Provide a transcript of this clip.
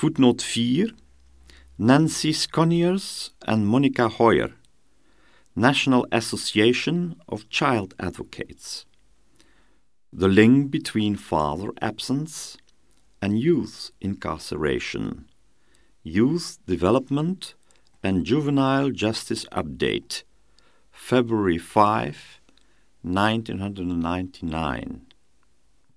Footnote 4 Nancy Sconiers and Monica Hoyer, National Association of Child Advocates. The link between father absence and youth incarceration, youth development and juvenile justice update, February 5, 1999.